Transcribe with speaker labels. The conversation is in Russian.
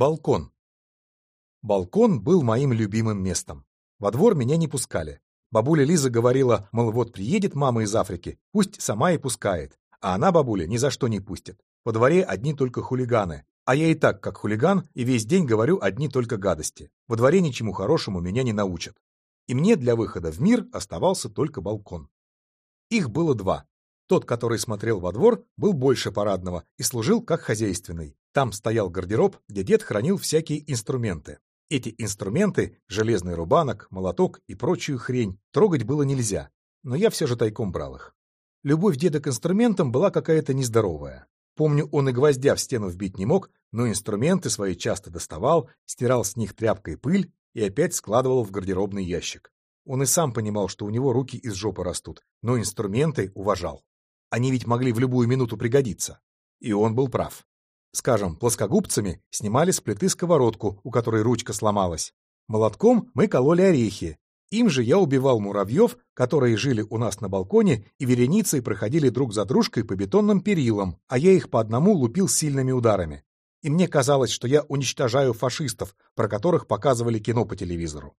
Speaker 1: Балкон. Балкон был моим любимым местом. Во двор меня не пускали. Бабуля Лиза говорила, мол, вот приедет мама из Африки, пусть сама и пускает. А она, бабуля, ни за что не пустит. Во дворе одни только хулиганы. А я и так, как хулиган, и весь день говорю одни только гадости. Во дворе ничему хорошему меня не научат. И мне для выхода в мир оставался только балкон. Их было два. Тот, который смотрел во двор, был больше парадного и служил как хозяйственный. Там стоял гардероб, где дед хранил всякие инструменты. Эти инструменты, железный рубанок, молоток и прочую хрень, трогать было нельзя, но я все же тайком брал их. Любовь деда к инструментам была какая-то нездоровая. Помню, он и гвоздя в стену вбить не мог, но инструменты свои часто доставал, стирал с них тряпкой пыль и опять складывал в гардеробный ящик. Он и сам понимал, что у него руки из жопы растут, но инструменты уважал. Они ведь могли в любую минуту пригодиться. И он был прав. Скажем, плоскогубцами снимали с плиты сковородку, у которой ручка сломалась. Молотком мы кололи орехи. Им же я убивал муравьев, которые жили у нас на балконе и вереницей проходили друг за дружкой по бетонным перилам, а я их по одному лупил сильными ударами. И мне казалось, что я уничтожаю фашистов, про которых показывали кино по телевизору.